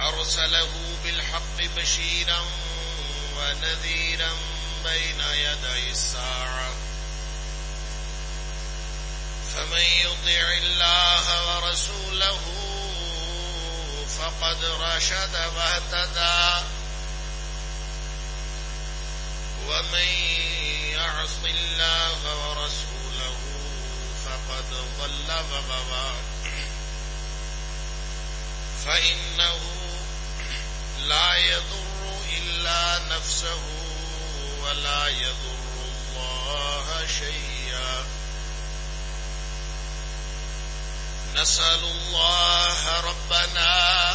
أرسله بالحق بشيرا ونذيرا بين يدي الساعة. فمن يطع الله ورسوله فقد رشد واهتدى. ومن يعص الله ورسوله فقد ضل وغوى فإنه لا يضر إلا نفسه ولا يضر الله شيئا. نسأل الله ربنا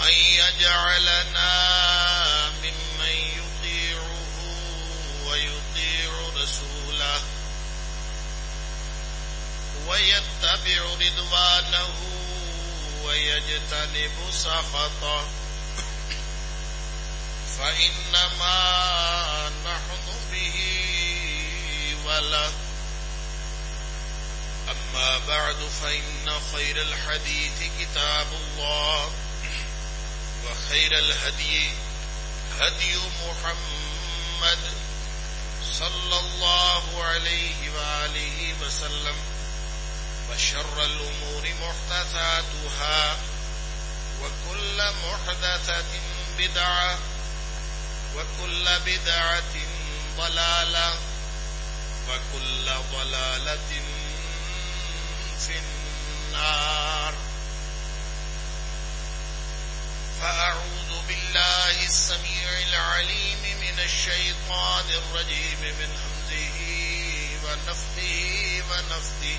أن يجعلنا ممن يطيعه ويطيع رسوله ويتبع رضوانه ويجتنب سخطه. فإنما نحن به وله. أما بعد فإن خير الحديث كتاب الله وخير الهدي هدي محمد صلى الله عليه وآله وسلم. وشر الأمور محدثاتها وكل محدثة بدعة وكل بدعة ضلالة وكل ضلالة في النار. فأعوذ بالله السميع العليم من الشيطان الرجيم من همزه ونفثه ونفثه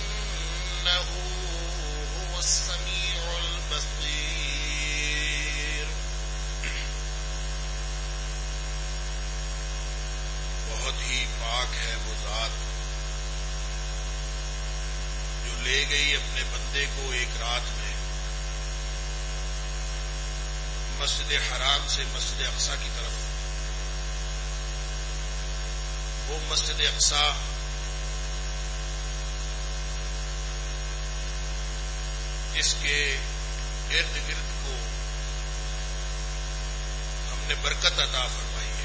إنه هو السميع البصير. بہت ہی پاک ہے وہ ذات جو لے گئی اپنے بندے کو ایک رات میں مسجد حرام سے مسجد اقسا کی طرف. وہ مسجد اقسا جس کے ارد گرد کو ہم نے برکت عطا فرمائی ہے۔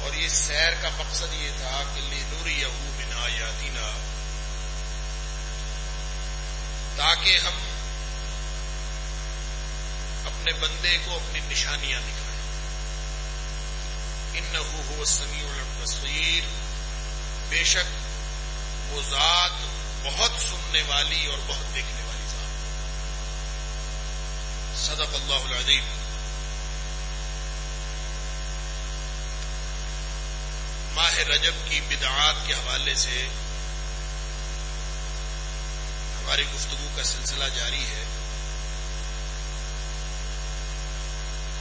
اور یہ سیر کا مقصد یہ تھا کہ لی نوری یہو بنا یاتینا تاکہ ہم اپنے بندے کو اپنی نشانیاں دکھائیں۔ ان ہو سمیع البصیر بے شک وہ ذات بہت سننے والی اور بہت دیکھنے والی ذات صدق اللہ العظیم۔ ماہ رجب کی بدعات کے حوالے سے ہماری گفتگو کا سلسلہ جاری ہے۔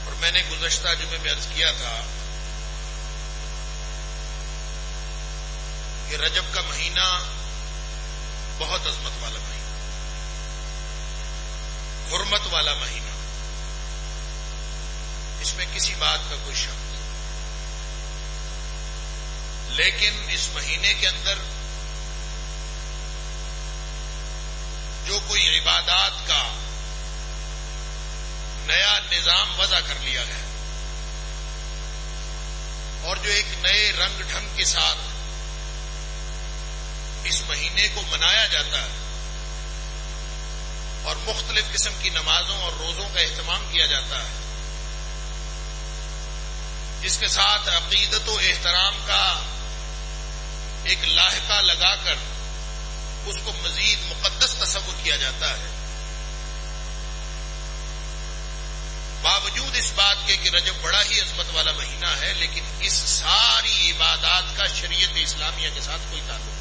اور میں نے گزشتہ جمعے میں عرض کیا تھا کہ رجب کا مہینہ بہت عظمت والا مہینہ۔ حرمت والا مہینہ۔ اس میں کسی بات کا کوئی شک نہیں۔ لیکن اس مہینے کے اندر جو کوئی عبادات کا نیا نظام وضع کر لیا گیا اور جو ایک نئے رنگ ڈھنگ کے ساتھ اس مہینے کو منایا جاتا ہے اور مختلف قسم کی نمازوں اور روزوں کا اہتمام کیا جاتا ہے۔ جس کے ساتھ عقیدت و احترام کا ایک لاحقہ لگا کر اس کو مزید مقدس تصور کیا جاتا ہے۔ باوجود اس بات کے کہ رجب بڑا ہی عظمت والا مہینہ ہے، لیکن اس ساری عبادات کا شریعت اسلامیہ کے ساتھ کوئی تعلق نہیں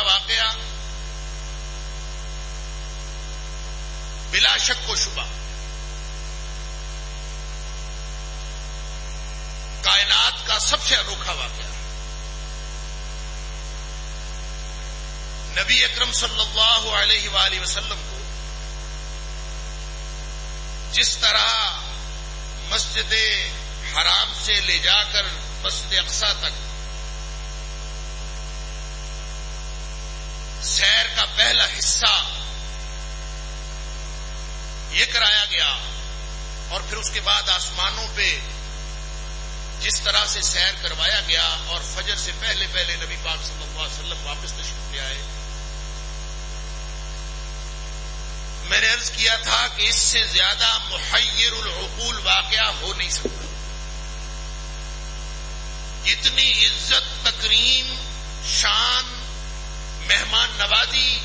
کا واقعہ بلا شک و شبہ کائنات کا سب سے انوکھا واقعہ نبی اکرم صلی اللہ علیہ وآلہ وسلم کو جس طرح مسجد حرام سے لے جا کر مسجد اقسا تک سیر کا پہلا حصہ یہ کرایا گیا اور پھر اس کے بعد آسمانوں پہ جس طرح سے سیر کروایا گیا اور فجر سے پہلے پہلے نبی پاک صلی اللہ علیہ وسلم واپس تشریف لے آئے۔ میں نے عرض کیا تھا کہ اس سے زیادہ محیر العقول واقعہ ہو نہیں سکتا۔ اتنی عزت، تکریم، شان مہمان نوازی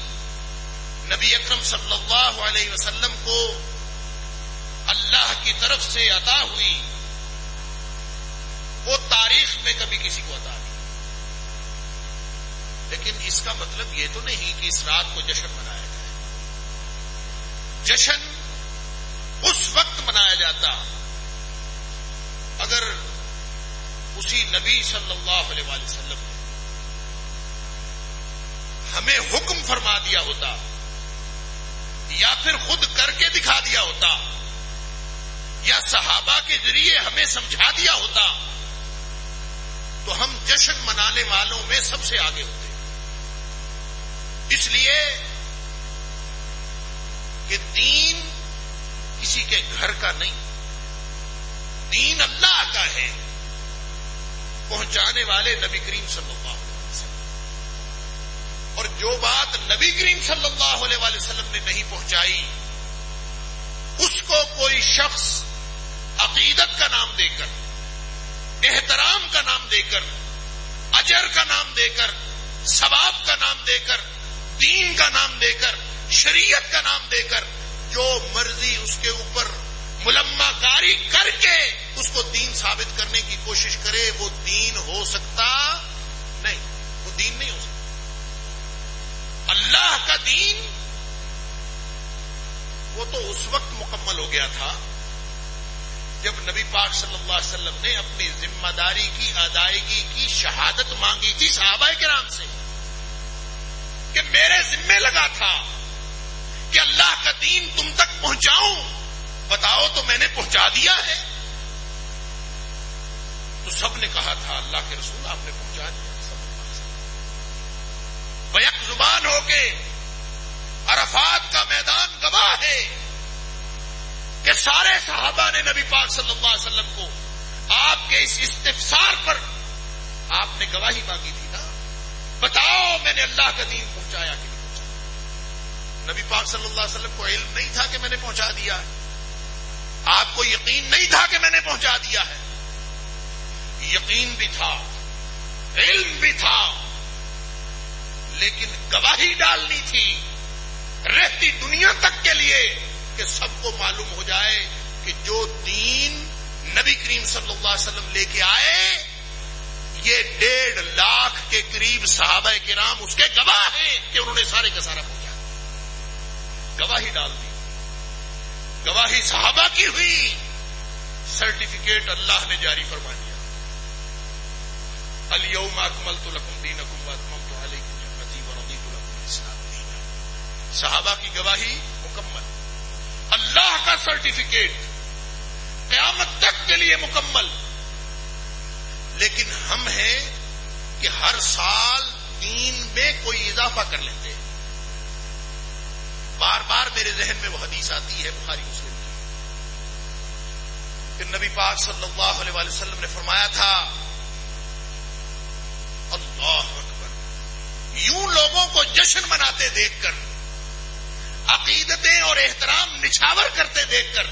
نبی اکرم صلی اللہ علیہ وسلم کو اللہ کی طرف سے عطا ہوئی، وہ تاریخ میں کبھی کسی کو عطا نہیں۔ لیکن اس کا مطلب یہ تو نہیں کہ اس رات کو جشن منایا جائے۔ جشن اس وقت منایا جاتا اگر اسی نبی صلی اللہ علیہ وسلم نے ہمیں حکم فرما دیا ہوتا یا پھر خود کر کے دکھا دیا ہوتا یا صحابہ کے ذریعے ہمیں سمجھا دیا ہوتا تو ہم جشن منانے والوں میں سب سے آگے ہوتے۔ اس لیے کہ دین کسی کے گھر کا نہیں، دین اللہ کا ہے۔ پہنچانے والے نبی کریم صلی اللہ اور جو بات نبی کریم صلی اللہ علیہ وسلم نے نہیں پہنچائی، اس کو کوئی شخص عقیدت کا نام دے کر، احترام کا نام دے کر، اجر کا نام دے کر، ثواب کا نام دے کر، دین کا نام دے کر، شریعت کا نام دے کر، جو مرضی اس کے اوپر ملما کاری کر کے اس کو دین ثابت کرنے کی کوشش کرے، وہ دین ہو سکتا نہیں، وہ دین نہیں ہو سکتا۔ اللہ کا دین وہ تو اس وقت مکمل ہو گیا تھا جب نبی پاک صلی اللہ علیہ وسلم نے اپنی ذمہ داری کی، ادائیگی کی، شہادت مانگی تھی صحابہ کے نام سے کہ میرے ذمے لگا تھا کہ اللہ کا دین تم تک پہنچاؤں۔ بتاؤ تو میں نے پہنچا دیا ہے۔ تو سب نے کہا تھا، اللہ کے رسول آپ نے پہنچا دیا۔ بیک زبان ہو کے عرفات کا میدان گواہ ہے کہ سارے صحابہ نے نبی پاک صلی اللہ علیہ وسلم کو آپ کے اس استفسار پر آپ نے گواہی مانگی تھی نا۔ بتاؤ میں نے اللہ کا دین پہنچایا کہ نہیں پہنچایا۔ نبی پاک صلی اللہ علیہ وسلم کو علم نہیں تھا کہ میں نے پہنچا دیا ہے۔ آپ کو یقین نہیں تھا کہ میں نے پہنچا دیا ہے۔ یقین بھی تھا، علم بھی تھا۔ لیکن گواہی ڈالنی تھی رہتی دنیا تک کے لیے کہ سب کو معلوم ہو جائے کہ جو دین نبی کریم صلی اللہ علیہ وسلم لے کے آئے، یہ ڈیڑھ لاکھ کے قریب صحابہ کے نام اس کے گواہ ہیں کہ انہوں نے سارے کا سارا پہنچا۔ گواہی ڈال دی۔ گواہی صحابہ کی ہوئی۔ سرٹیفکیٹ اللہ نے جاری فرما دیا۔ اليوم اکمل تو لکم دین اکم اکمل تو علیکم جنتی ورضی تو لکم اسلام دین صحابہ کی گواہی مکمل۔ اللہ کا سرٹیفکیٹ قیامت تک کے لیے مکمل۔ لیکن ہم ہیں کہ ہر سال دین میں کوئی اضافہ کر لیتے ہیں۔ بار بار میرے ذہن میں وہ حدیث آتی ہے بخاری مسلم کی۔ کہ نبی پاک صلی اللہ علیہ وسلم نے فرمایا تھا، اللہ اکبر، یوں لوگوں کو جشن مناتے دیکھ کر عقیدتیں اور احترام نچھاور کرتے دیکھ کر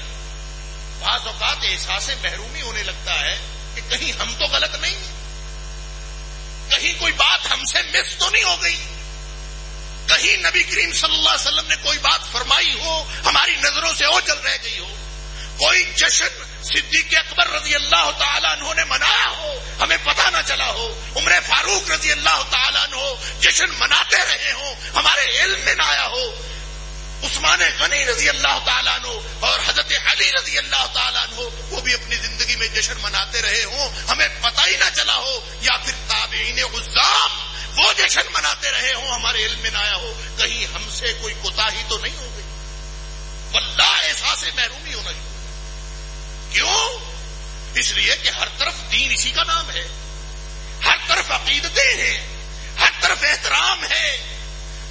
بعض اوقات احساس محرومی ہونے لگتا ہے کہ کہیں ہم تو غلط نہیں کہیں کوئی بات ہم سے مس تو نہیں ہو گئی۔ کہیں نبی کریم صلی اللہ علیہ وسلم نے کوئی بات فرمائی ہو، ہماری نظروں سے اوجل رہ گئی ہو۔ کوئی جشن صدیق اکبر رضی اللہ تعالیٰ عنہ نے منایا ہو، ہمیں پتہ نہ چلا ہو۔ عمر فاروق رضی اللہ تعالیٰ عنہ جشن مناتے رہے ہوں، ہمارے علم میں نہ آیا ہو۔ عثمان غنی رضی اللہ تعالیٰ عنہ اور حضرت علی رضی اللہ تعالیٰ عنہ وہ بھی اپنی زندگی میں جشن مناتے رہے ہوں۔ ہمیں پتہ ہی نہ چلا ہو یا پھر تابعین غزام وہ جشن مناتے رہے ہوں ہمارے علم میں نہ آیا ہو۔ کہیں ہم سے کوئی کوتا ہی تو نہیں ہو گئی۔ واللہ احساس محرومی ہونا چاہیے کیوں؟ اس لیے کہ ہر طرف دین اسی کا نام ہے۔ ہر طرف عقیدتیں ہیں۔ ہر طرف احترام ہے۔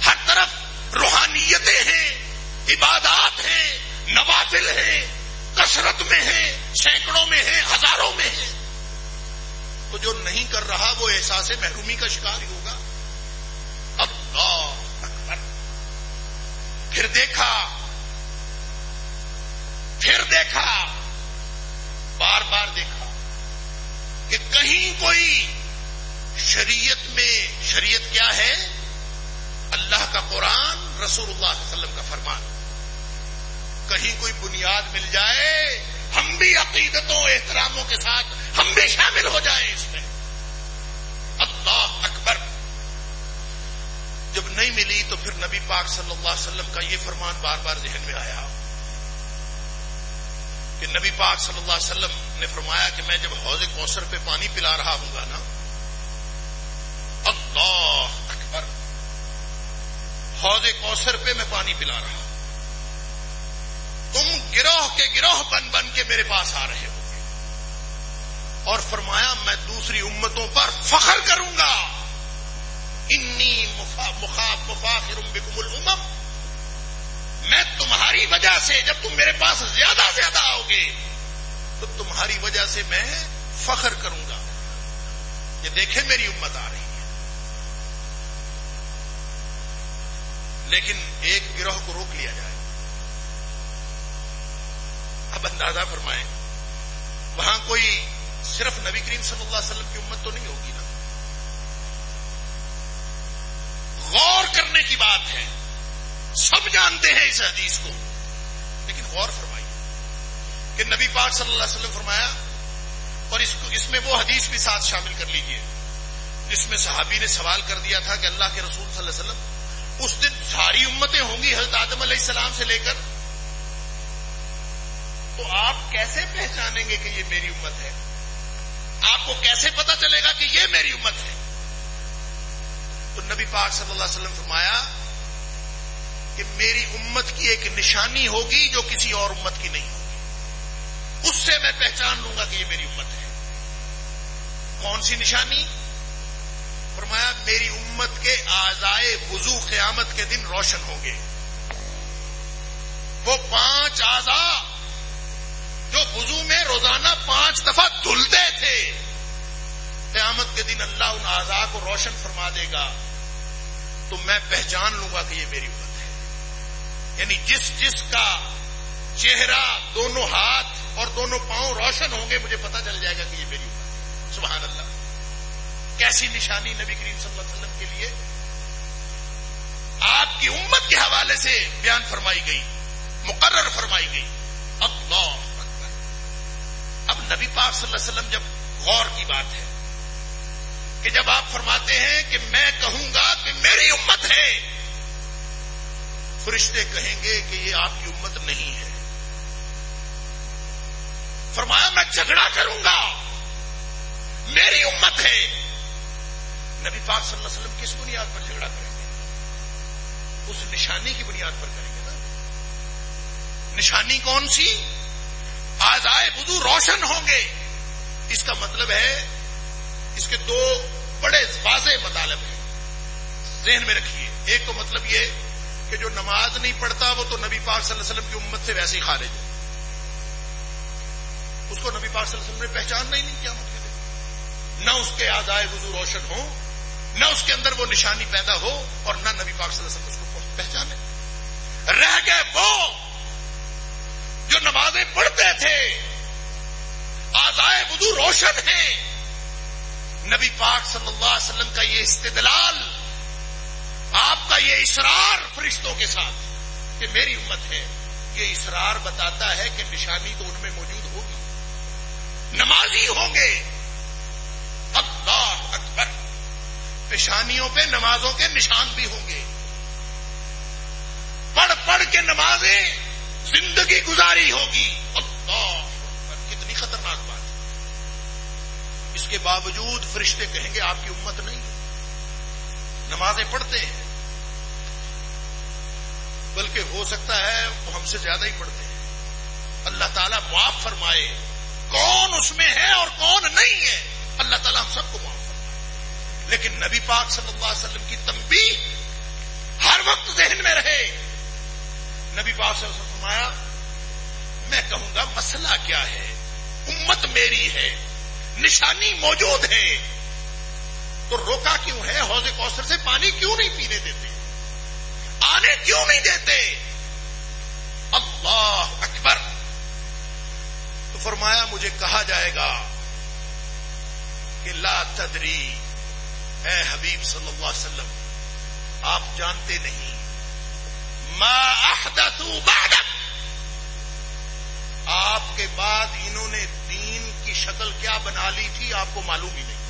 ہر طرف روحانیتیں ہیں، عبادات ہیں، نوافل ہیں، کثرت میں ہیں، سینکڑوں میں ہیں، ہزاروں میں ہیں۔ تو جو نہیں کر رہا، وہ احساس محرومی کا شکار ہی ہوگا۔ اللہ اکبر۔ پھر دیکھا۔ پھر دیکھا۔ بار بار دیکھا کہ کہیں کوئی شریعت میں، شریعت کیا ہے؟ اللہ کا قرآن رسول اللہ علیہ وسلم کا فرمان کہیں کوئی بنیاد مل جائے، ہم بھی عقیدتوں، احتراموں کے ساتھ ہم بھی شامل ہو جائیں اس میں۔ اللہ اکبر۔ جب نہیں ملی تو پھر نبی پاک صلی اللہ علیہ وسلم کا یہ فرمان بار بار ذہن میں آیا۔ کہ نبی پاک صلی اللہ علیہ وسلم نے فرمایا کہ میں جب حوض کوثر پہ پانی پلا رہا ہوں گا نا، اللہ حوض کوثر پہ میں پانی پلا رہا ہوں۔ تم گروہ کے گروہ بن بن کے میرے پاس آ رہے ہو۔ اور فرمایا، میں دوسری امتوں پر فخر کروں گا۔ انی مخاف مفاخر بکم الامم۔ میں تمہاری وجہ سے جب تم میرے پاس زیادہ زیادہ آؤ گے، تو تمہاری وجہ سے میں فخر کروں گا۔ یہ دیکھیں میری امت آ رہی۔ لیکن ایک گروہ کو روک لیا جائے۔ اب اندازہ فرمائیں، وہاں کوئی صرف نبی کریم صلی اللہ علیہ وسلم کی امت تو نہیں ہوگی نا؟ غور کرنے کی بات ہے۔ سب جانتے ہیں اس حدیث کو۔ لیکن غور فرمائیے کہ نبی پاک صلی اللہ علیہ وسلم فرمایا، اور اس کو، اس میں وہ حدیث بھی ساتھ شامل کر لیجیے، جس میں صحابی نے سوال کر دیا تھا کہ اللہ کے رسول صلی اللہ علیہ وسلم اس دن ساری امتیں ہوں گی حضرت آدم علیہ السلام سے لے کر۔ تو آپ کیسے پہچانیں گے کہ یہ میری امت ہے؟ آپ کو کیسے پتا چلے گا کہ یہ میری امت ہے؟ تو نبی پاک صلی اللہ علیہ وسلم فرمایا کہ میری امت کی ایک نشانی ہوگی جو کسی اور امت کی نہیں ہوگی۔ اس سے میں پہچان لوں گا کہ یہ میری امت ہے۔ کون سی نشانی؟ فرمایا میری امت کے آزائے وضو قیامت کے دن روشن ہوں گے۔ وہ پانچ آزاد جو وضو میں روزانہ پانچ دفعہ دھلتے تھے، قیامت کے دن اللہ ان آزا کو روشن فرما دے گا۔ تو میں پہچان لوں گا کہ یہ میری امت ہے۔ یعنی جس جس کا چہرہ دونوں ہاتھ اور دونوں پاؤں روشن ہوں گے، مجھے پتا چل جائے گا کہ یہ میری امت ہے۔ سبحان اللہ۔ کیسی نشانی نبی کریم صلی اللہ علیہ وسلم کے لیے آپ کی امت کے حوالے سے بیان فرمائی گئی، مقرر فرمائی گئی۔ اللہ اب نبی پاک صلی اللہ علیہ وسلم جب غور کی بات ہے کہ جب آپ فرماتے ہیں کہ میں کہوں گا کہ میری امت ہے، فرشتے کہیں گے کہ یہ آپ کی امت نہیں ہے۔ فرمایا، میں جھگڑا کروں گا، میری امت ہے۔ نبی پاک صلی اللہ علیہ وسلم کس بنیاد پر جھگڑا کریں گے؟ اس نشانی کی بنیاد پر کریں گے نا؟ نشانی کون سی؟ آزائے بدو روشن ہوں گے۔ اس کا مطلب ہے، اس کے دو بڑے واضح مطالب ہیں۔ ذہن میں رکھیے، ایک تو مطلب یہ کہ جو نماز نہیں پڑھتا، وہ تو نبی پاک صلی اللہ علیہ وسلم کی امت سے ویسے ہی خارج ہے۔ اس کو نبی پاک صلی اللہ علیہ وسلم نے پہچاننا ہی نہیں کیا مطلب نہ اس کے آزائے وضو روشن ہو نہ اس کے اندر وہ نشانی پیدا ہو اور نہ نبی پاک صلی اللہ علیہ وسلم اس کو پہچانے۔ رہ گئے وہ جو نمازیں پڑھتے تھے۔ آزائے وضو روشن ہیں نبی پاک صلی اللہ علیہ وسلم کا یہ استدلال، آپ کا یہ اصرار فرشتوں کے ساتھ کہ میری امت ہے۔ یہ اصرار بتاتا ہے کہ نشانی تو ان میں موجود ہوگی۔ نمازی ہوں گے۔ اللہ اکبر۔ پیشانیوں پہ نمازوں کے نشان بھی ہوں گے۔ پڑھ پڑھ کے نمازیں زندگی گزاری ہوگی۔ اللہ کتنی خطرناک بات ہے۔ اس کے باوجود فرشتے کہیں گے آپ کی امت نہیں۔ نمازیں پڑھتے ہیں۔ بلکہ ہو سکتا ہے وہ ہم سے زیادہ ہی پڑھتے ہیں۔ اللہ تعالیٰ معاف فرمائے، کون اس میں ہے اور کون نہیں ہے؟ اللہ تعالیٰ ہم سب کو معاف لیکن نبی پاک صلی اللہ علیہ وسلم کی تمبی ہر وقت ذہن میں رہے۔ نبی پاک صلی اللہ علیہ وسلم فرمایا، میں کہوں گا، مسئلہ کیا ہے؟ امت میری ہے، نشانی موجود ہے۔ تو روکا کیوں ہے؟ حوض کوثر سے پانی کیوں نہیں پینے دیتے؟ آنے کیوں نہیں دیتے؟ اللہ اکبر۔ تو فرمایا، مجھے کہا جائے گا کہ لا تدری اے حبیب صلی اللہ علیہ وسلم، آپ جانتے نہیں۔ ما احدثوا بعدک۔ آپ کے بعد انہوں نے دین کی شکل کیا بنا لی تھی، آپ کو معلوم ہی نہیں۔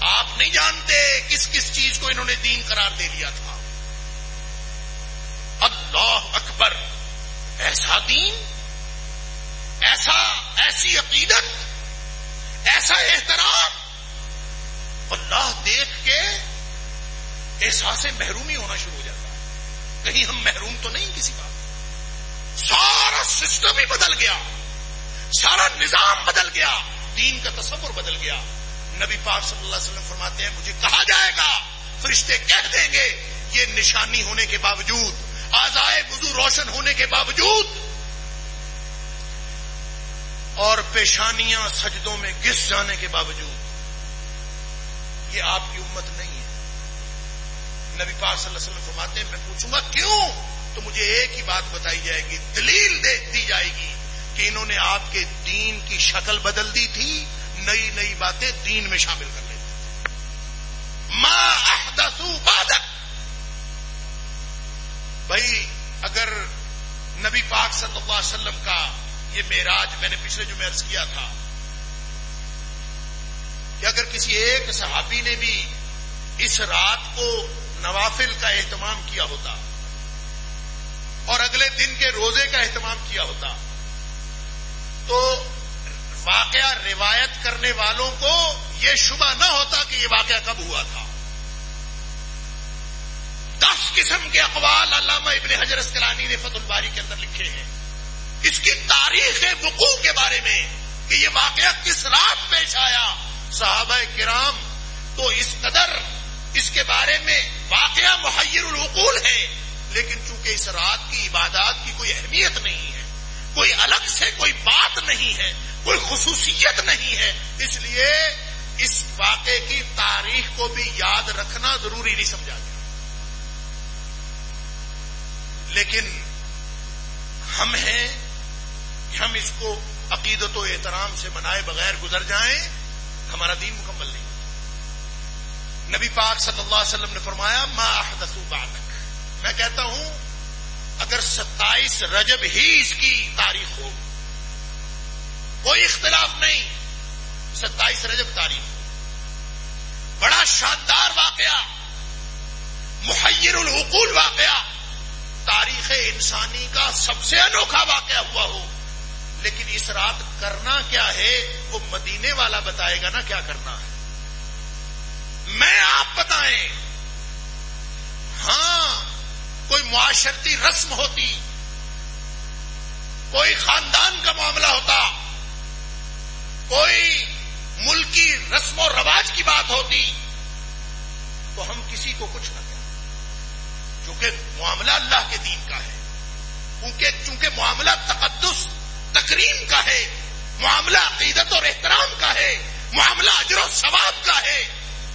آپ نہیں جانتے کس کس چیز کو انہوں نے دین قرار دے لیا تھا۔ اللہ اکبر، ایسا دین، ایسا، ایسی عقیدت، ایسا احترام۔ اللہ دیکھ کے احساس محرومی ہونا شروع ہو جاتا ہے۔ کہیں ہم محروم تو نہیں کسی کا سارا سسٹم ہی بدل گیا۔ سارا نظام بدل گیا۔ دین کا تصور بدل گیا۔ نبی پاک صلی اللہ علیہ وسلم فرماتے ہیں، مجھے کہا جائے گا، فرشتے کہہ دیں گے، یہ نشانی ہونے کے باوجود، آزائے وضو روشن ہونے کے باوجود اور پیشانیاں سجدوں میں گس جانے کے باوجود یہ آپ کی امت نہیں ہے۔ نبی پاک صلی اللہ علیہ وسلم فرماتے ہیں، میں پوچھوں گا کیوں؟ تو مجھے ایک ہی بات بتائی جائے گی، دلیل دے دی جائے گی کہ انہوں نے آپ کے دین کی شکل بدل دی تھی، نئی نئی باتیں دین میں شامل کر لی ماں احدثو بادک بھائی، اگر نبی پاک صلی اللہ علیہ وسلم کا یہ معراج میں نے پچھلے جو مرض کیا تھا کہ اگر کسی ایک صحابی نے بھی اس رات کو نوافل کا اہتمام کیا ہوتا اور اگلے دن کے روزے کا اہتمام کیا ہوتا تو واقعہ روایت کرنے والوں کو یہ شبہ نہ ہوتا کہ یہ واقعہ کب ہوا تھا۔ دس قسم کے اقوال علامہ ابن حجر اسکلانی نے فت الباری کے اندر لکھے ہیں۔ اس کی تاریخ وقوع کے بارے میں کہ یہ واقعہ کس رات پیش آیا۔ صحابہ کرام تو اس قدر اس کے بارے میں واقعہ محیر العقول ہے، لیکن چونکہ اس رات کی عبادات کی کوئی اہمیت نہیں ہے، کوئی الگ سے کوئی بات نہیں ہے، کوئی خصوصیت نہیں ہے، اس لیے اس واقعے کی تاریخ کو بھی یاد رکھنا ضروری نہیں سمجھا گیا۔ لیکن ہم ہیں کہ ہم اس کو عقیدت و احترام سے منائے بغیر گزر جائیں۔ ہمارا دین مکمل نہیں۔ نبی پاک صلی اللہ علیہ وسلم نے فرمایا، ما احدث بعدک میں کہتا ہوں، اگر ستائیس رجب ہی اس کی تاریخ ہو، کوئی اختلاف نہیں، ستائیس رجب تاریخ ہو۔ بڑا شاندار واقعہ محیر الحقول واقعہ، تاریخ انسانی کا سب سے انوکھا واقعہ ہوا ہو۔ لیکن اس رات کرنا کیا ہے وہ مدینے والا بتائے گا نا کیا کرنا ہے۔ میں آپ بتائیں۔ ہاں کوئی معاشرتی رسم ہوتی۔ کوئی خاندان کا معاملہ ہوتا۔ کوئی ملکی رسم و رواج کی بات ہوتی۔ تو ہم کسی کو کچھ نہ کہتے چونکہ معاملہ اللہ کے دین کا ہے۔ کیونکہ چونکہ معاملہ تقدس تکریم کا ہے، معاملہ عقیدت اور احترام کا ہے، معاملہ اجر و ثواب کا ہے۔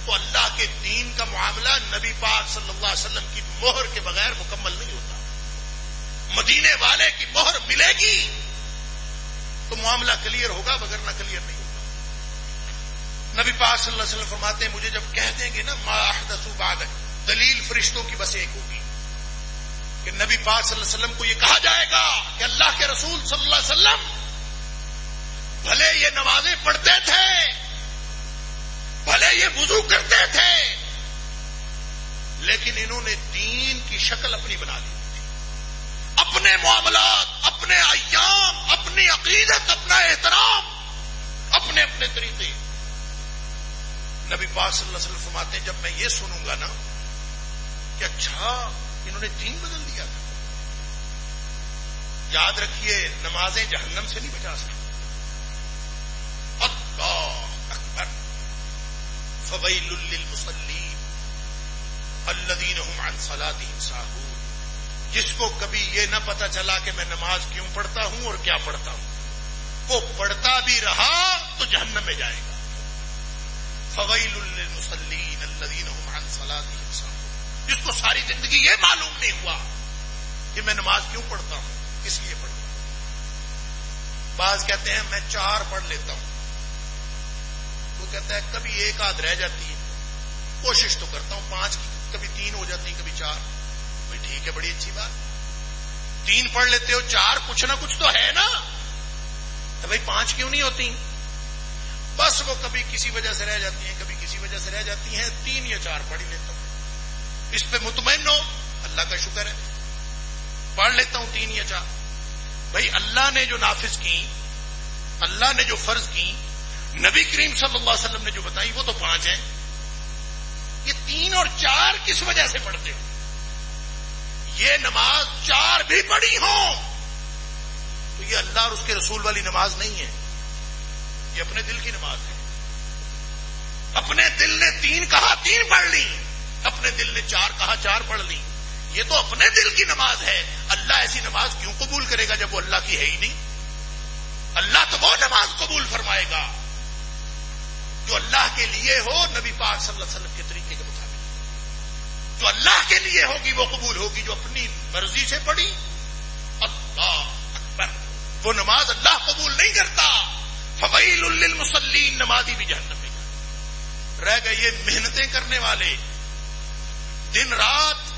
تو اللہ کے دین کا معاملہ نبی پاک صلی اللہ علیہ وسلم کی مہر کے بغیر مکمل نہیں ہوتا۔ مدینے والے کی مہر ملے گی تو معاملہ کلیئر ہوگا مگر نہ کلیئر نہیں ہوگا۔ نبی پاک صلی اللہ علیہ وسلم فرماتے ہیں، مجھے جب کہہ دیں گے نا احدث بعد دلیل فرشتوں کی بس ایک ہوگی۔ کہ نبی پاک صلی اللہ علیہ وسلم کو یہ کہا جائے گا کہ اللہ کے رسول صلی اللہ علیہ وسلم بھلے یہ نمازیں پڑھتے تھے، بھلے یہ وضو کرتے تھے، لیکن انہوں نے دین کی شکل اپنی بنا لی۔ اپنے معاملات، اپنے ایام، اپنی عقیدت، اپنا احترام، اپنے اپنے طریقے۔ نبی پاک صلی اللہ علیہ وسلم فرماتے ہیں، جب میں یہ سنوں گا نا کہ اچھا انہوں نے دین بدل دیا تھا۔ یاد رکھیے، نمازیں جہنم سے نہیں بچا سکتی اللہ اکبر۔ فویل للمصلین۔ الذین هم عن صلاتهم ساہون جس کو کبھی یہ نہ پتا چلا کہ میں نماز کیوں پڑھتا ہوں اور کیا پڑھتا ہوں۔ وہ پڑھتا بھی رہا تو جہنم میں جائے گا۔ فویل للمصلین الذین هم عن صلاتهم ساہون جس کو ساری زندگی یہ معلوم نہیں ہوا کہ میں نماز کیوں پڑھتا ہوں کس لیے پڑھتا ہوں۔ بعض کہتے ہیں میں چار پڑھ لیتا ہوں۔ وہ کہتا ہے کبھی ایک آدھ رہ جاتی ہے۔ کوشش تو کرتا ہوں، پانچ کی، کبھی تین ہو جاتی کبھی چار۔ بھائی ٹھیک ہے، بڑی اچھی بات۔ تین پڑھ لیتے ہو، چار کچھ نہ کچھ تو ہے نا۔ تو بھائی پانچ کیوں نہیں ہوتی؟ بس وہ کبھی کسی وجہ سے رہ جاتی ہیں، کبھی کسی وجہ سے رہ جاتی ہیں، تین یا چار پڑھ ہی لیتا ہوں۔ اس پہ مطمئن ہو، اللہ کا شکر ہے۔ پڑھ لیتا ہوں تین یا چار۔ بھائی، اللہ نے جو نافذ کی، اللہ نے جو فرض کی، نبی کریم صلی اللہ علیہ وسلم نے جو بتائی، وہ تو پانچ ہیں۔ یہ تین اور چار کس وجہ سے پڑھتے ہو؟ یہ نماز چار بھی پڑھی ہو تو یہ اللہ اور اس کے رسول والی نماز نہیں ہے۔ یہ اپنے دل کی نماز ہے۔ اپنے دل نے تین کہا، تین پڑھ لی۔ اپنے دل نے چار کہا چار پڑھ لی۔ یہ تو اپنے دل کی نماز ہے۔ اللہ ایسی نماز کیوں قبول کرے گا جب وہ اللہ کی ہے ہی نہیں؟ اللہ تو وہ نماز قبول فرمائے گا جو اللہ کے لیے ہو نبی پاک صلی اللہ علیہ وسلم کے طریقے کے مطابق۔ جو اللہ کے لیے ہوگی وہ قبول ہوگی، جو اپنی مرضی سے پڑھی۔ اللہ اکبر۔ وہ نماز اللہ قبول نہیں کرتا۔ فویل للمسلین نمازی بھی جہنم میں رہ گئے یہ محنتیں کرنے والے۔ دن رات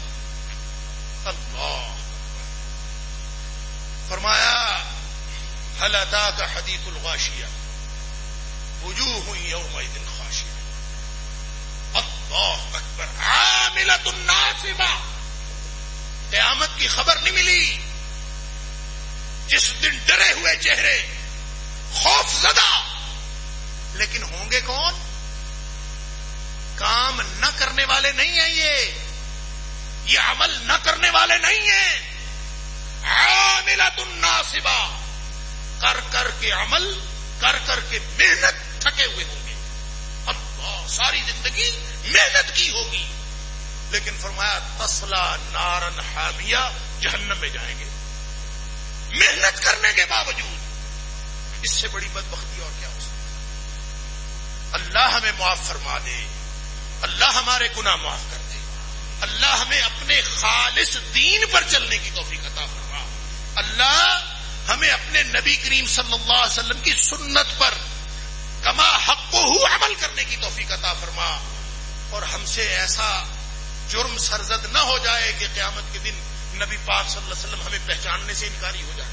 اللہ فرمایا ادا کا حدیث الغاشیہ وجوہ ہوئی یوم دن خاشیہ اللہ اکبر عاملت الناصبہ قیامت کی خبر نہیں ملی۔ جس دن ڈرے ہوئے چہرے، خوف زدہ۔ لیکن ہوں گے کون؟ کام نہ کرنے والے نہیں ہیں یہ۔ یہ عمل نہ کرنے والے نہیں ہیں۔ عاملت الناصبہ۔ کر کر کے عمل، کر کر کے محنت تھکے ہوئے ہوں گے۔ اللہ، ساری زندگی محنت کی ہوگی۔ لیکن فرمایا، تسلا نارن حامیہ، جہنم میں جائیں گے۔ محنت کرنے کے باوجود، اس سے بڑی بدبختی اور کیا ہو سکتی اللہ ہمیں معاف فرما دے۔ اللہ ہمارے گناہ معاف کر اللہ ہمیں اپنے خالص دین پر چلنے کی توفیق عطا فرما۔ اللہ ہمیں اپنے نبی کریم صلی اللہ علیہ وسلم کی سنت پر کما حق کو ہو عمل کرنے کی توفیق عطا فرما۔ اور ہم سے ایسا جرم سرزد نہ ہو جائے کہ قیامت کے دن نبی پاک صلی اللہ علیہ وسلم ہمیں پہچاننے سے انکاری ہو جائے۔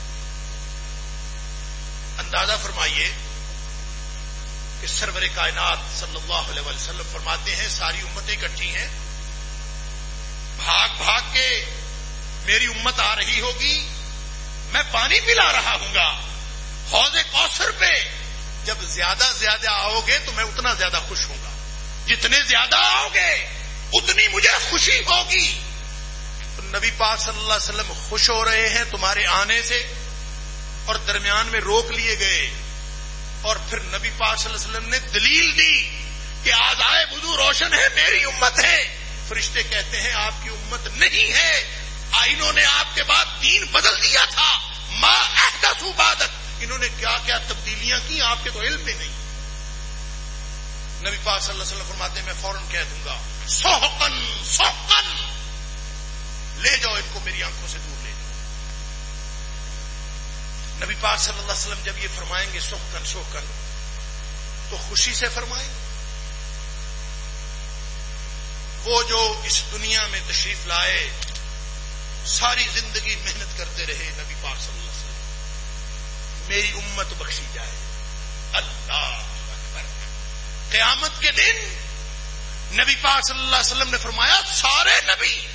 اندازہ فرمائیے کہ سرور کائنات صلی اللہ علیہ وسلم فرماتے ہیں، ساری امتیں اکٹھی ہیں۔ بھاگ بھاگ کے میری امت آ رہی ہوگی، میں پانی پلا رہا ہوں گا۔ زیادہ زیادہ آؤ گے تو میں اتنا زیادہ خوش ہوں گا۔ جتنے زیادہ آؤ گے، اتنی مجھے خوشی ہوگی۔ تو نبی پاک صلی اللہ علیہ وسلم خوش ہو رہے ہیں تمہارے آنے سے اور درمیان میں روک لیے گئے۔ اور پھر نبی پاک صلی اللہ علیہ وسلم نے دلیل دی کہ آزائے بدو روشن ہے، میری امت ہے۔ فرشتے کہتے ہیں، آپ کی امت نہیں ہے۔ آئینوں نے آپ کے بعد دین بدل دیا تھا۔ ماں احدث عبادت انہوں نے کیا کیا تبدیلیاں کی آپ کے تو علم میں نہیں۔ نبی پاک صلی اللہ علیہ وسلم فرماتے ہیں، میں فوراً کہہ دوں گا سوکن سوکن لے جاؤ ان کو میری آنکھوں سے دور لے جاؤ۔ نبی پاک صلی اللہ علیہ وسلم جب یہ فرمائیں گے سوکن سوکن تو خوشی سے فرمائیں۔ وہ جو اس دنیا میں تشریف لائے، ساری زندگی محنت کرتے رہے نبی پاک صلی اللہ علیہ وسلم۔ میری امت بخشی جائے۔ اللہ اکبر۔ قیامت کے دن نبی پاک صلی اللہ علیہ وسلم نے فرمایا، سارے نبی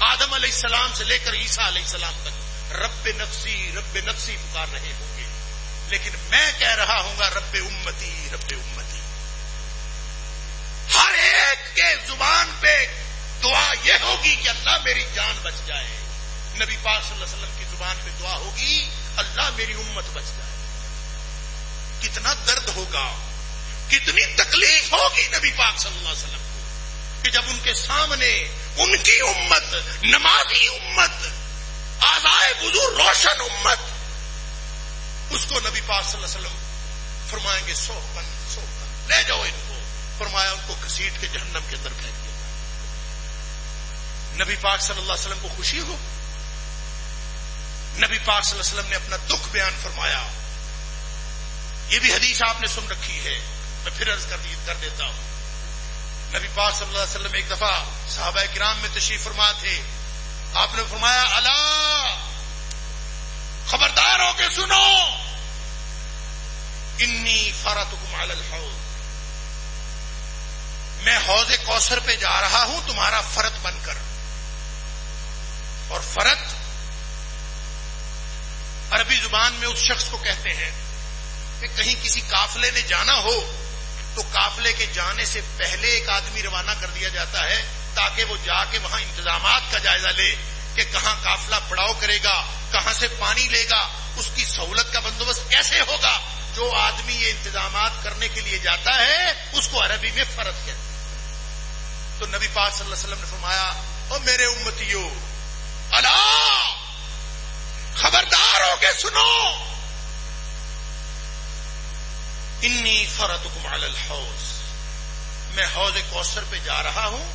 آدم علیہ السلام سے لے کر عیسیٰ علیہ السلام تک رب نفسی رب نفسی پکار رہے ہوں گے۔ لیکن میں کہہ رہا ہوں گا، رب امتی رب امتی۔ ہر ایک کے زبان پہ دعا یہ ہوگی کہ اللہ میری جان بچ جائے۔ نبی پاک صلی اللہ علیہ وسلم کی زبان پہ دعا ہوگی، اللہ میری امت بچ جائے۔ کتنا درد ہوگا، کتنی تکلیف ہوگی نبی پاک صلی اللہ علیہ وسلم کو کہ جب ان کے سامنے ان کی امت، نمازی امت، آزائے بزرگ روشن امت، اس کو نبی پاک صلی اللہ علیہ وسلم فرمائیں گے، سو پن سو پن لے جاؤ ان کو۔ فرمایا ان کو گھسیٹ کے جہنم کے اندر پھینک نبی پاک صلی اللہ علیہ وسلم کو خوشی ہو؟ نبی پاک صلی اللہ علیہ وسلم نے اپنا دکھ بیان فرمایا۔ یہ بھی حدیث آپ نے سن رکھی ہے۔ میں پھر عرض کر دی کر دیتا ہوں۔ نبی پاک صلی اللہ علیہ وسلم ایک دفعہ صحابہ کرام میں تشریف فرما تھے۔ آپ نے فرمایا اللہ خبردار ہو کے سنو۔ انی فارت حکم الحوض۔ میں حوض کوثر پہ جا رہا ہوں، تمہارا فرت بن کر۔ اور فرت عربی زبان میں اس شخص کو کہتے ہیں کہ کہیں کسی قافلے نے جانا ہو تو قافلے کے جانے سے پہلے ایک آدمی روانہ کر دیا جاتا ہے تاکہ وہ جا کے وہاں انتظامات کا جائزہ لے کہ کہاں قافلہ پڑاؤ کرے گا، کہاں سے پانی لے گا، اس کی سہولت کا بندوبست کیسے ہوگا؟ جو آدمی یہ انتظامات کرنے کے لیے جاتا ہے، اس کو عربی میں فرض کہتے ہیں۔ تو نبی پاک صلی اللہ علیہ وسلم نے فرمایا، او میرے امتیو اللہ خبردار ہو کے سنو۔ انی فرت کمال الحوض۔ میں حوض کوثر پہ جا رہا ہوں۔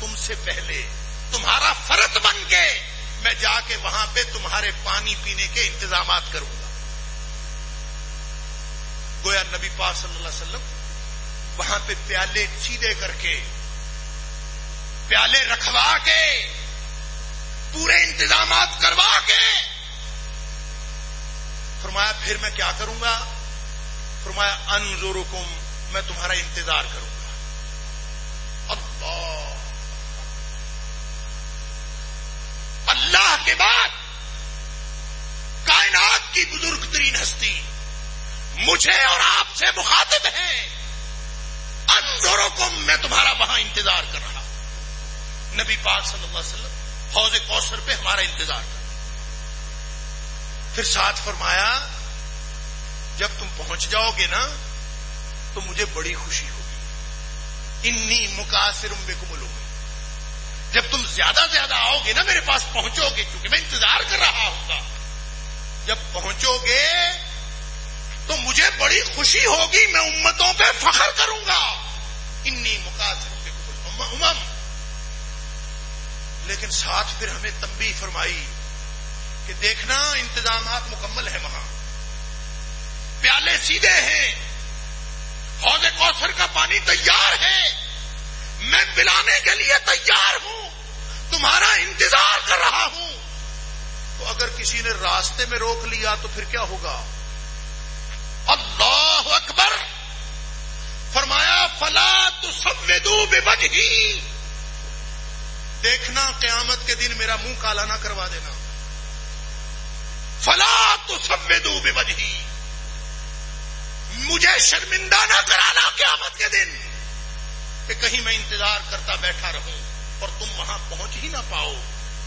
تم سے پہلے تمہارا فرت بن کے میں جا کے وہاں پہ تمہارے پانی پینے کے انتظامات کروں گا۔ گویا نبی پاک صلی اللہ علیہ وسلم وہاں پہ پیالے سیدھے کر کے، پیالے رکھوا کے پورے انتظامات کروا کے فرمایا، پھر میں کیا کروں گا؟ فرمایا انزورکم میں تمہارا انتظار کروں گا۔ اللہ۔ اللہ کے بعد کائنات کی بزرگ ترین ہستی مجھے اور آپ سے مخاطب ہے۔ انزورکم میں تمہارا وہاں انتظار کر رہا ہوں۔ نبی پاک صلی اللہ علیہ وسلم حوض کوثر پہ ہمارا انتظار کر پھر ساتھ فرمایا، جب تم پہنچ جاؤ گے نا، تو مجھے بڑی خوشی ہوگی۔ انی مقاصر بے کملوں جب تم زیادہ زیادہ آؤ گے نا میرے پاس پہنچو گے، کیونکہ میں انتظار کر رہا ہوں گا۔ جب پہنچو گے، تو مجھے بڑی خوشی ہوگی، میں امتوں پہ فخر کروں گا۔ انی مقاصر بے کمل امم لیکن ساتھ پھر ہمیں تمبی فرمائی کہ دیکھنا انتظامات مکمل ہے وہاں۔ پیالے سیدھے ہیں۔ حوض کوثر کا پانی تیار ہے۔ میں پلانے کے لیے تیار ہوں۔ تمہارا انتظار کر رہا ہوں۔ تو اگر کسی نے راستے میں روک لیا تو پھر کیا ہوگا؟ اللہ اکبر۔ فرمایا، فلا تو سب میں دو بے ہی دیکھنا قیامت کے دن میرا منہ کالا نہ کروا دینا۔ فلا تو سب میں دو بے مجھے شرمندہ نہ کرانا قیامت کے دن۔ کہ کہیں میں انتظار کرتا بیٹھا رہوں اور تم وہاں پہنچ ہی نہ پاؤ۔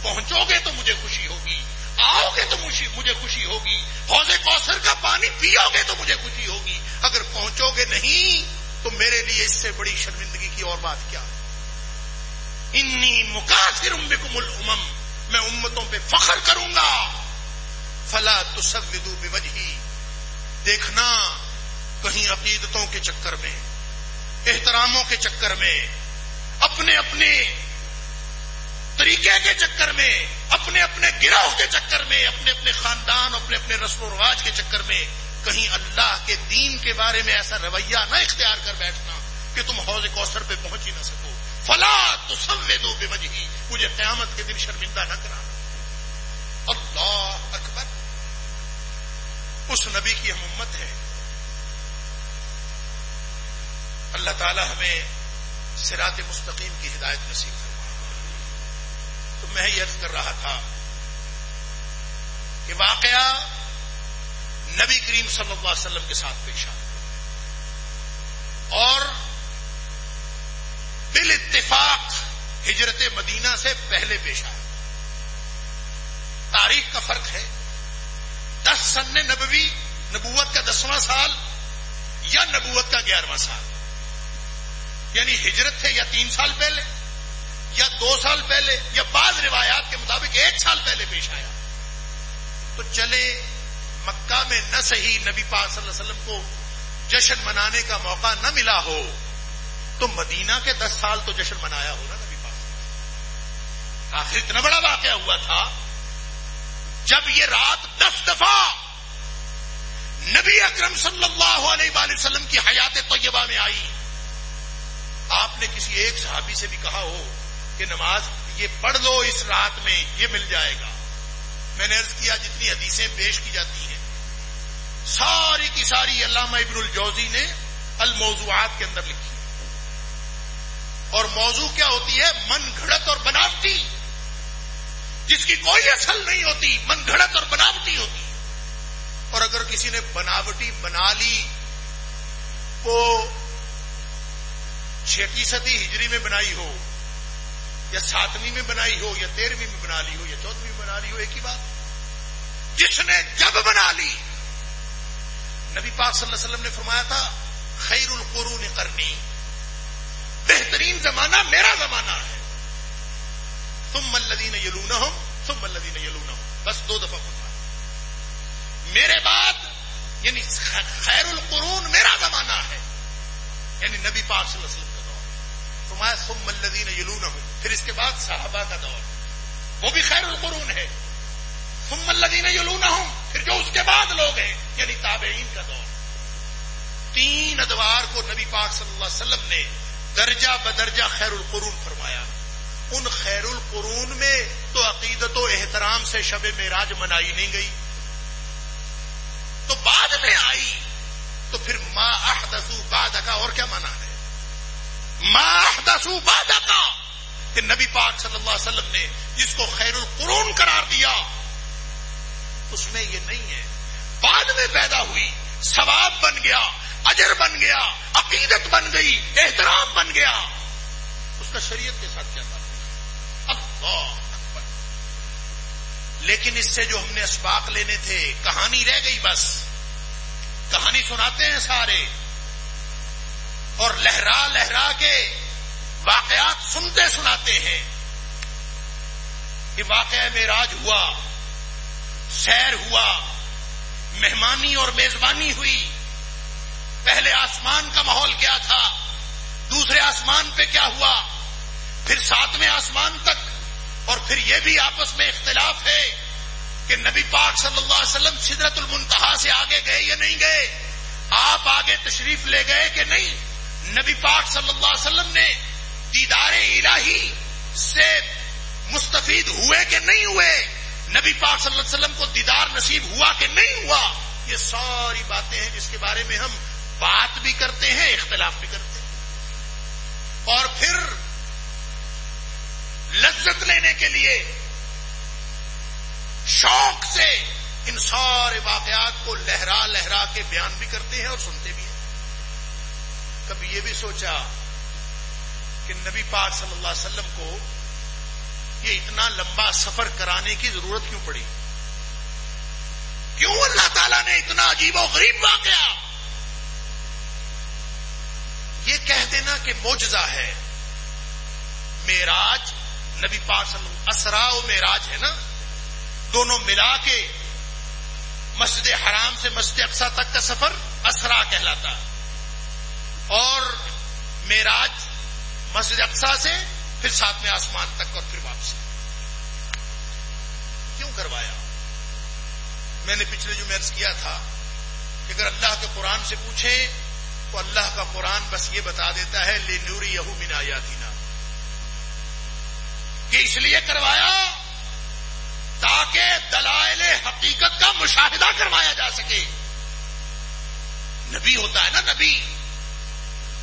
پہنچو گے تو مجھے خوشی ہوگی۔ آؤ گے تو مجھے خوشی ہوگی۔ حوض کوثر کا پانی پیو گے تو مجھے خوشی ہوگی۔ اگر پہنچو گے نہیں تو میرے لیے اس سے بڑی شرمندگی کی اور بات کیا؟ انی مکاثر امکم الامم، میں امتوں پہ فخر کروں گا۔ فلا تصودو بوجہی، دیکھنا کہیں عقیدتوں کے چکر میں، احتراموں کے چکر میں، اپنے اپنے طریقے کے چکر میں، اپنے اپنے گروہ کے چکر میں، اپنے اپنے خاندان، اپنے اپنے رسم و رواج کے چکر میں، کہیں اللہ کے دین کے بارے میں ایسا رویہ نہ اختیار کر بیٹھنا کہ تم حوض کوثر پہ پہنچ ہی نہ سکو۔ فلا تو سب دو بے مجھے قیامت کے دن شرمندہ نہ کرانا اللہ اکبر۔ اس نبی کی ہم امت ہے۔ اللہ تعالی ہمیں سرات مستقیم کی ہدایت نصیب کرنا تو میں یہ عرض کر رہا تھا کہ واقعہ نبی کریم صلی اللہ علیہ وسلم کے ساتھ پیش آ اور بال اتفاق ہجرت مدینہ سے پہلے پیش آیا تاریخ کا فرق ہے۔ دس سن نبوی نبوت کا دسواں سال یا نبوت کا گیارہواں سال؟ یعنی ہجرت ہے یا تین سال پہلے، یا دو سال پہلے، یا بعض روایات کے مطابق ایک سال پہلے پیش آیا۔ تو چلے مکہ میں نہ صحیح نبی پاک صلی اللہ علیہ وسلم کو جشن منانے کا موقع نہ ملا ہو تو مدینہ کے دس سال تو جشن منایا ہو نا نبی پاک آخر اتنا بڑا واقعہ ہوا تھا، جب یہ رات دس دفعہ نبی اکرم صلی اللہ علیہ وآلہ وسلم کی حیات طیبہ میں آئی۔ آپ نے کسی ایک صحابی سے بھی کہا ہو کہ نماز یہ پڑھ لو، اس رات میں یہ مل جائے گا۔ میں نے ارض کیا، جتنی حدیثیں پیش کی جاتی ہیں، ساری کی ساری علامہ ابن الجوزی نے الموضوعات کے اندر لکھی۔ اور موضوع کیا ہوتی ہے من گھڑت اور بناوٹی جس کی کوئی اصل نہیں ہوتی، من گھڑت اور بناوٹی ہوتی۔ اور اگر کسی نے بناوٹی بنا لی، وہ چھٹی صدی ہجری میں بنائی ہو، یا ساتویں میں بنائی ہو، یا تیرہویں میں بنا لی ہو، یا چودہویں میں بنا لی ہو، ایک ہی بات۔ جس نے جب بنا لی، نبی پاک صلی اللہ علیہ وسلم نے فرمایا تھا، خیر القرون کرنی بہترین زمانہ میرا زمانہ ہے۔ تم ملدین یلون ہو تم ملدین یلون ہو بس دو دفعہ فرمایا میرے بعد یعنی خیر القرون میرا زمانہ ہے۔ یعنی نبی پاک صلی اللہ علیہ وسلم فرمایا سم الدین یلون ہوں پھر اس کے بعد صحابہ کا دور۔ وہ بھی خیر القرون ہے۔ سم الدین یلون ہوں پھر جو اس کے بعد لوگ ہیں یعنی تابعین کا دور۔ تین ادوار کو نبی پاک صلی اللہ علیہ وسلم نے درجہ بدرجہ خیر القرون فرمایا۔ ان خیر القرون میں تو عقیدت و احترام سے شب معراج منائی نہیں گئی۔ تو بعد میں آئی۔ تو پھر ما احدثو بعد کا اور کیا مانا ہے؟ ما کا کہ نبی پاک صلی اللہ علیہ وسلم نے جس کو خیر القرون قرار دیا، اس میں یہ نہیں ہے بعد میں پیدا ہوئی، ثواب بن گیا، اجر بن گیا، عقیدت بن گئی، احترام بن گیا۔ اس کا شریعت کے ساتھ کیا تھا اکبر۔ لیکن اس سے جو ہم نے اسباق لینے تھے، کہانی رہ گئی بس۔ کہانی سناتے ہیں سارے۔ اور لہرا لہرا کے واقعات سنتے سناتے ہیں۔ کہ واقعہ میراج ہوا، سیر ہوا مہمانی اور میزبانی ہوئی۔ پہلے آسمان کا ماحول کیا تھا؟ دوسرے آسمان پہ کیا ہوا؟ پھر ساتویں آسمان تک۔ اور پھر یہ بھی آپس میں اختلاف ہے کہ نبی پاک صلی اللہ علیہ وسلم سدرت المنتہا سے آگے گئے یا نہیں گئے؟ آپ آگے تشریف لے گئے کہ نہیں؟ نبی پاک صلی اللہ علیہ وسلم نے دیدار الہی سے مستفید ہوئے کہ نہیں ہوئے؟ نبی پاک صلی اللہ علیہ وسلم کو دیدار نصیب ہوا کہ نہیں ہوا؟ یہ ساری باتیں ہیں جس کے بارے میں ہم بات بھی کرتے ہیں، اختلاف بھی کرتے ہیں۔ اور پھر لذت لینے کے لیے شوق سے ان سارے واقعات کو لہرا لہرا کے بیان بھی کرتے ہیں اور سنتے بھی ہیں۔ کبھی یہ بھی سوچا کہ نبی پاک صلی اللہ علیہ وسلم کو یہ اتنا لمبا سفر کرانے کی ضرورت کیوں پڑی؟ کیوں اللہ تعالیٰ نے اتنا عجیب و غریب واقعہ؟ یہ کہہ دینا کہ موجزہ ہے۔ میراج نبی پاک صلی اللہ اسرا و میراج ہے نا؟ دونوں ملا کے مسجد حرام سے مسجد اقسا تک کا سفر اسرا کہلاتا۔ اور میراج مسجد اقسا سے پھر ساتھ میں آسمان تک اور پھر کروایا۔ میں نے پچھلے جو مرض کیا تھا کہ اگر اللہ کے قرآن سے پوچھے تو اللہ کا قرآن بس یہ بتا دیتا ہے لے نوری یہو بنا یادینا کہ اس لیے کروایا تاکہ دلائل حقیقت کا مشاہدہ کروایا جا سکے۔ نبی ہوتا ہے نا نبی؟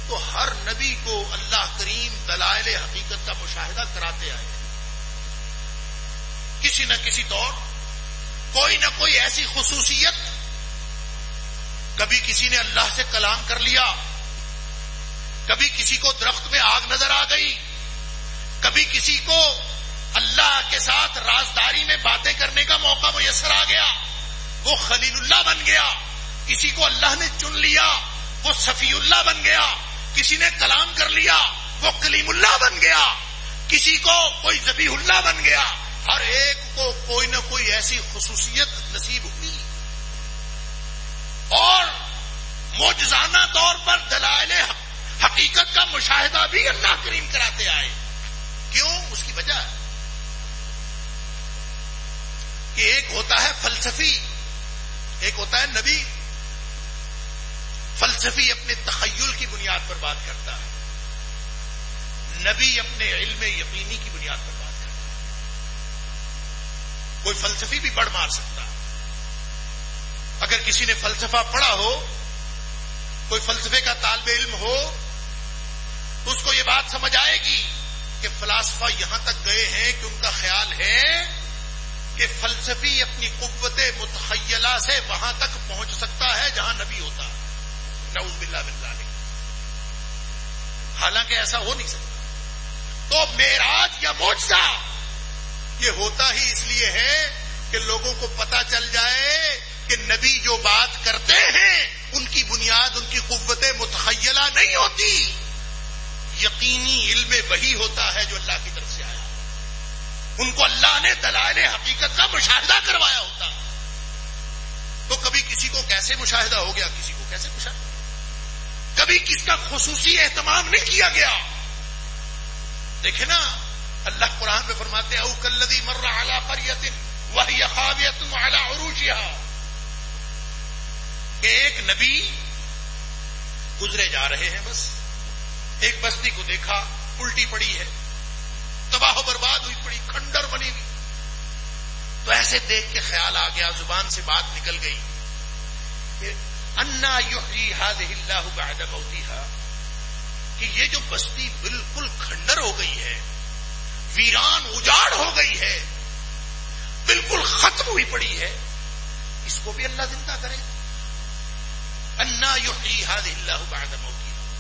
تو ہر نبی کو اللہ کریم دلائل حقیقت کا مشاہدہ کراتے آئے۔ کسی نہ کسی طور کوئی نہ کوئی ایسی خصوصیت کبھی کسی نے اللہ سے کلام کر لیا، کبھی کسی کو درخت میں آگ نظر آ گئی، کبھی کسی کو اللہ کے ساتھ رازداری میں باتیں کرنے کا موقع میسر آ گیا، وہ خلیل اللہ بن گیا، کسی کو اللہ نے چن لیا، وہ صفی اللہ بن گیا، کسی نے کلام کر لیا، وہ کلیم اللہ بن گیا، کسی کو کوئی زبی اللہ بن گیا۔ ہر ایک کو کوئی نہ کوئی ایسی خصوصیت نصیب ہوئی۔ اور موجزانہ طور پر دلائل حقیقت کا مشاہدہ بھی اللہ کریم کراتے آئے۔ کیوں؟ اس کی وجہ۔ کہ ایک ہوتا ہے فلسفی، ایک ہوتا ہے نبی۔ فلسفی اپنے تخیل کی بنیاد پر بات کرتا ہے۔ نبی اپنے علم یقینی کی بنیاد پر کوئی فلسفی بھی بڑھ مار سکتا ہے۔ اگر کسی نے فلسفہ پڑھا ہو، کوئی فلسفے کا طالب علم ہو تو اس کو یہ بات سمجھ آئے گی کہ فلاسفہ یہاں تک گئے ہیں کہ ان کا خیال ہے کہ فلسفی اپنی قوت متحلہ سے وہاں تک پہنچ سکتا ہے جہاں نبی ہوتا۔ ہے نعوذ باللہ باللہ حالانکہ ایسا ہو نہیں سکتا۔ تو میراج یا موجہ یہ ہوتا ہی اس لیے ہے کہ لوگوں کو پتا چل جائے کہ نبی جو بات کرتے ہیں، ان کی بنیاد، ان کی قوت متحلہ نہیں ہوتی۔ یقینی علم وہی ہوتا ہے جو اللہ کی طرف سے آیا۔ ان کو اللہ نے دلائل حقیقت کا مشاہدہ کروایا ہوتا۔ تو کبھی کسی کو کیسے مشاہدہ ہو گیا؟ کسی کو کیسے مشاہدہ؟ کبھی کس کا خصوصی اہتمام نہیں کیا گیا؟ دیکھیں نا اللہ قرآن میں فرماتے او کلدی مر اعلی پر یتن وہ خابیت اعلی عروجیہ کہ ایک نبی گزرے جا رہے ہیں بس، ایک بستی کو دیکھا، الٹی پڑی ہے، تباہ و برباد ہوئی، پڑی، کھنڈر بنی ہوئی۔ تو ایسے دیکھ کے خیال آ گیا، زبان سے بات نکل گئی انا یحیی هذه اللہ بعد موتها کہ یہ جو بستی بالکل کھنڈر ہو گئی ہے ویران اجاڑ ہو گئی ہے۔ بالکل ختم ہوئی پڑی ہے۔ اس کو بھی اللہ زندہ کرے۔ انا یحیی هذه اللہ بعد موتها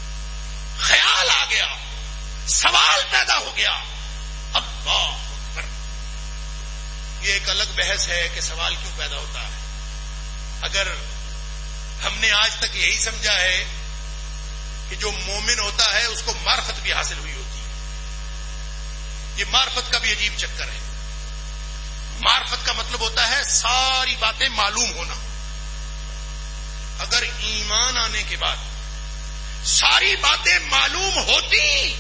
خیال آ گیا۔ سوال پیدا ہو گیا۔ اللہ اکبر۔ یہ ایک الگ بحث ہے کہ سوال کیوں پیدا ہوتا ہے۔ اگر ہم نے آج تک یہی سمجھا ہے کہ جو مومن ہوتا ہے، اس کو معرفت بھی حاصل ہوئی ہوتی ہے۔ یہ معرفت کا بھی عجیب چکر ہے۔ معرفت کا مطلب ہوتا ہے ساری باتیں معلوم ہونا۔ اگر ایمان آنے کے بعد ساری باتیں معلوم ہوتی،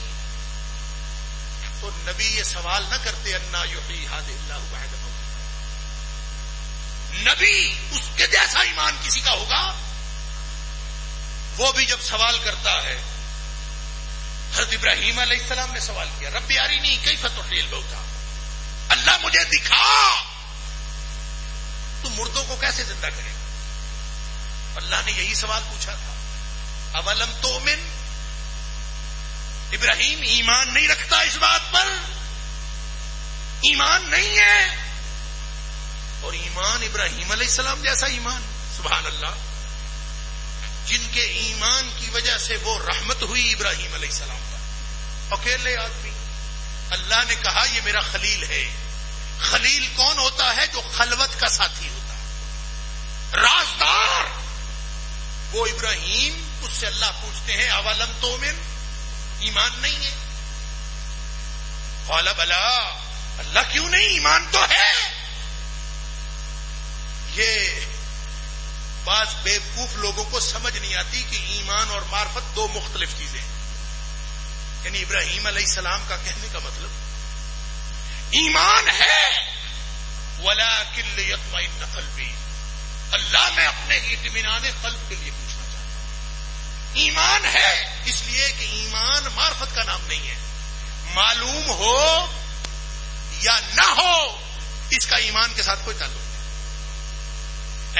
تو نبی یہ سوال نہ کرتے، انا یوحی حاد اللہ نبی اس کے جیسا ایمان کسی کا ہوگا؟ وہ بھی جب سوال کرتا ہے حضرت ابراہیم علیہ السلام نے سوال کیا، رب یاری نہیں کئی فتح بہتا اللہ مجھے دکھا! تو مردوں کو کیسے زندہ کرے؟ گا اللہ نے یہی سوال پوچھا تھا۔ اولم تو من ابراہیم ایمان نہیں رکھتا اس بات پر۔ ایمان نہیں ہے۔ اور ایمان ابراہیم علیہ السلام جیسا ایمان، سبحان اللہ۔ جن کے ایمان کی وجہ سے وہ رحمت ہوئی ابراہیم علیہ السلام پر۔ اکیلے آدمی۔ اللہ نے کہا، یہ میرا خلیل ہے۔ خلیل کون ہوتا ہے جو خلوت کا ساتھی ہوتا ہے؟ رازدار۔ وہ ابراہیم، اس سے اللہ پوچھتے ہیں، اولم تو من ایمان نہیں ہے۔ بلا۔ اللہ کیوں نہیں؟ ایمان تو ہے۔ یہ بعض بیوقوف لوگوں کو سمجھ نہیں آتی کہ ایمان اور معرفت دو مختلف چیزیں ہیں۔ یعنی ابراہیم علیہ السلام کا کہنے کا مطلب ایمان ہے ولا کل یتمین قلبی۔ اللہ میں اپنے اطمینان قلب کے لیے پوچھنا چاہتا ہوں۔ ایمان ہے، اس لیے کہ ایمان معرفت کا نام نہیں ہے۔ معلوم ہو یا نہ ہو، اس کا ایمان کے ساتھ کوئی تعلق نہیں۔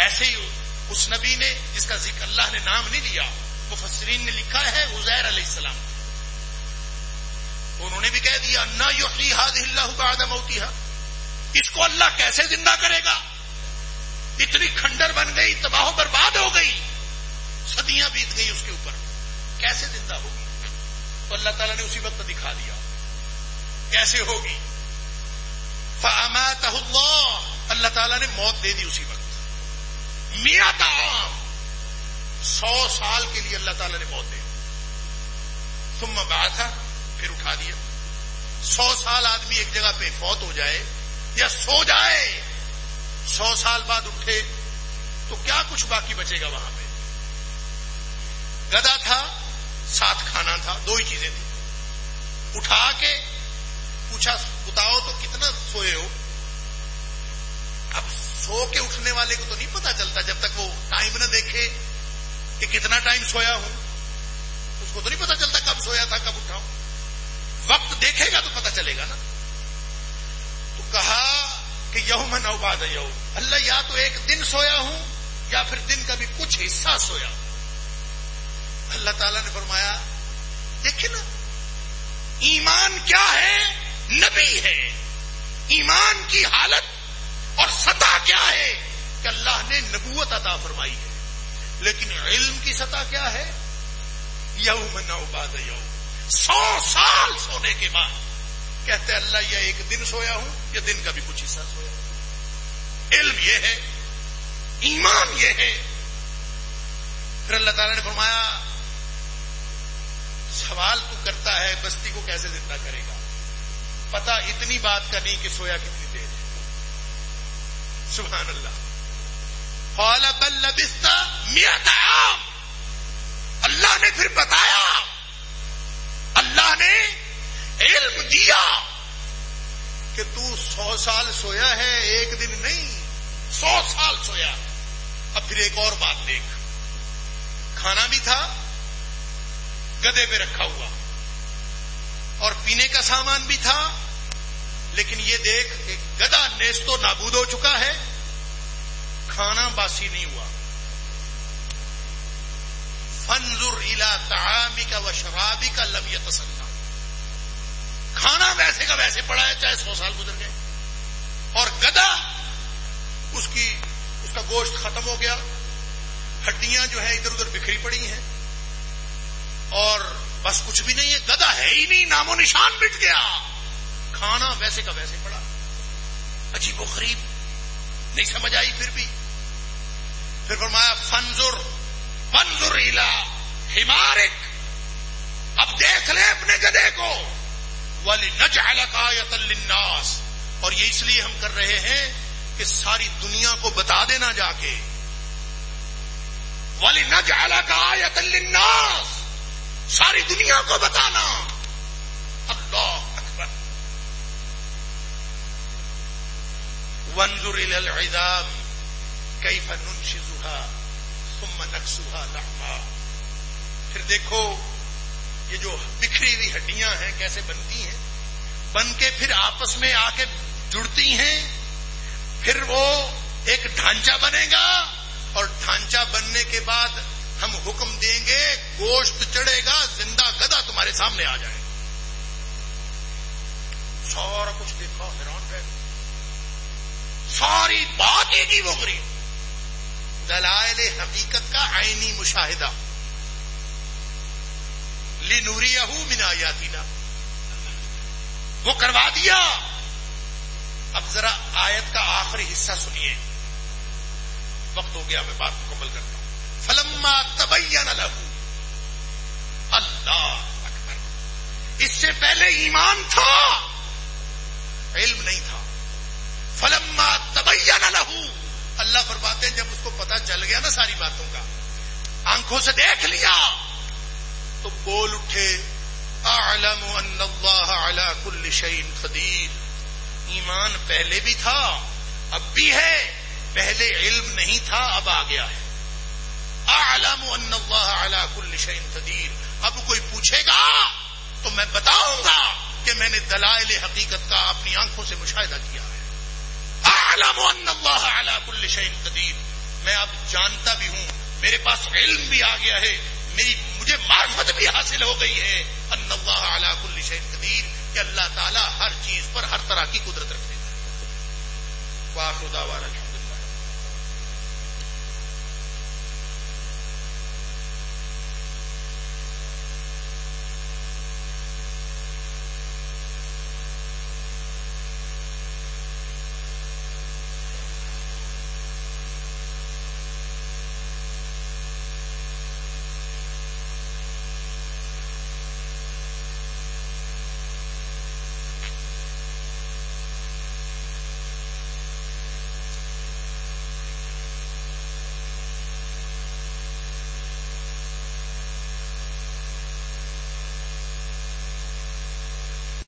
ایسے ہی اس نبی نے جس کا ذکر اللہ نے نام نہیں لیا، مفسرین نے لکھا ہے عزیر علیہ السلام۔ انہوں نے بھی کہہ دیا نہ یوحی ہاد اللہ کا آدم ہوتی ہے اس کو اللہ کیسے زندہ کرے گا؟ اتنی کھنڈر بن گئی تباہ برباد ہو گئی، صدیاں بیت گئی اس کے اوپر۔ کیسے زندہ ہوگی؟ تو اللہ تعالیٰ نے اسی وقت دکھا دیا۔ کیسے ہوگی؟ فامات اللہ۔ اللہ تعالیٰ نے موت دے دی اسی وقت۔ میاں سو سال کے لیے اللہ تعالیٰ نے موت دے تم بات تھا پھر اٹھا دیا۔ سو سال آدمی ایک جگہ پہ فوت ہو جائے یا سو جائے، سو سال بعد اٹھے تو کیا کچھ باقی بچے گا وہاں پہ؟ گدا تھا، ساتھ کھانا تھا، دو ہی چیزیں تھیں۔ اٹھا کے پوچھا، بتاؤ تو کتنا سوئے ہو؟ اب سو کے اٹھنے والے کو تو نہیں پتا چلتا جب تک وہ ٹائم نہ دیکھے کہ کتنا ٹائم سویا ہوں۔ اس کو تو نہیں پتا چلتا کب سویا تھا، کب اٹھا وقت دیکھے گا تو پتا چلے گا نا۔ تو کہا کہ یو میں نو باد یو اللہ یا تو ایک دن سویا ہوں یا پھر دن کا بھی کچھ حصہ سویا ہوں۔ اللہ تعالیٰ نے فرمایا دیکھے نا، ایمان کیا ہے؟ نبی ہے۔ ایمان کی حالت اور سطح کیا ہے کہ اللہ نے نبوت عطا فرمائی ہے۔ لیکن علم کی سطح کیا ہے؟ یوم نو باد سو سال سونے کے بعد کہتے اللہ یا ایک دن سویا ہوں یا دن کا بھی کچھ حصہ سویا ہوں۔ علم یہ ہے، ایمان یہ ہے۔ پھر اللہ تعالیٰ نے فرمایا، سوال تو کرتا ہے، بستی کو کیسے زندہ کرے گا؟ پتا اتنی بات کا نہیں کہ سویا کتنی سبحان اللہ۔ فال بل لبستہ میاں اللہ نے پھر بتایا۔ اللہ نے علم دیا کہ تو سو سال سویا ہے، ایک دن نہیں، سو سال سویا۔ اب پھر ایک اور بات دیکھ۔ کھانا بھی تھا، گدے پہ رکھا ہوا۔ اور پینے کا سامان بھی تھا لیکن یہ دیکھ کہ گدا نیستو نابود ہو چکا ہے، کھانا باسی نہیں ہوا۔ فنزر الا تعامی کا و شرابی کا لم تسلح کھانا ویسے کا ویسے پڑا ہے، چاہے سو سال گزر گئے۔ اور گدا، اس کی، اس کا گوشت ختم ہو گیا۔ ہڈیاں جو ہے ادھر ادھر بکھری پڑی ہیں۔ اور بس کچھ بھی نہیں ہے، گدا ہے ہی نہیں، نام و نشان مٹ گیا۔ کھانا ویسے کا ویسے پڑا۔ عجیب و غریب۔ نہیں سمجھ آئی پھر بھی۔ پھر فرمایا فنزر فنزر الا ہمارک اب دیکھ لے اپنے گدے کو۔ والی نج القایت الناس اور یہ اس لیے ہم کر رہے ہیں کہ ساری دنیا کو بتا دینا جا کے۔ والی نج القایت الناس ساری دنیا کو بتانا اللہ اکبر ونظر الى العظام كيف ننشزها ثم نكسوها لحما۔ پھر دیکھو، یہ جو بکھری ہوئی ہڈیاں ہیں، کیسے بنتی ہیں؟ بن کے پھر آپس میں آ کے جڑتی ہیں، پھر وہ ایک ڈھانچہ بنے گا اور ڈھانچہ بننے کے بعد ہم حکم دیں گے، گوشت چڑھے گا، زندہ گدا تمہارے سامنے آ جائے۔ سارا کچھ دیکھا۔ ساری بات ہی کی وہ غریب دلائل حقیقت کا آئینی مشاہدہ۔ لی نوری منا یادینا وہ کروا دیا۔ اب ذرا آیت کا آخری حصہ سنیے۔ وقت ہو گیا، میں بات مکمل کرتا ہوں۔ فلما تبین لہو اللہ اکبر۔ اس سے پہلے ایمان تھا، علم نہیں تھا۔ فلما تبین لہو، اللہ فرماتے ہیں، جب اس کو پتا چل گیا نا ساری باتوں کا، آنکھوں سے دیکھ لیا، تو بول اٹھے، اعلم ان اللہ علی کل شعین قدیر۔ ایمان پہلے بھی تھا، اب بھی ہے، پہلے علم نہیں تھا، اب آ گیا ہے۔ اعلم ان اللہ علی کل شعین قدیر۔ اب کوئی پوچھے گا، تو میں بتاؤں گا کہ میں نے دلائل حقیقت کا اپنی آنکھوں سے مشاہدہ کیا۔ اعلم ان اللہ علی کل شعین قدیر۔ میں اب جانتا بھی ہوں، میرے پاس علم بھی آ گیا ہے، میری، مجھے معرفت بھی حاصل ہو گئی ہے ان اللہ علی کل شہین قدیر، کہ اللہ تعالیٰ ہر چیز پر ہر طرح کی قدرت رکھنے کا واقع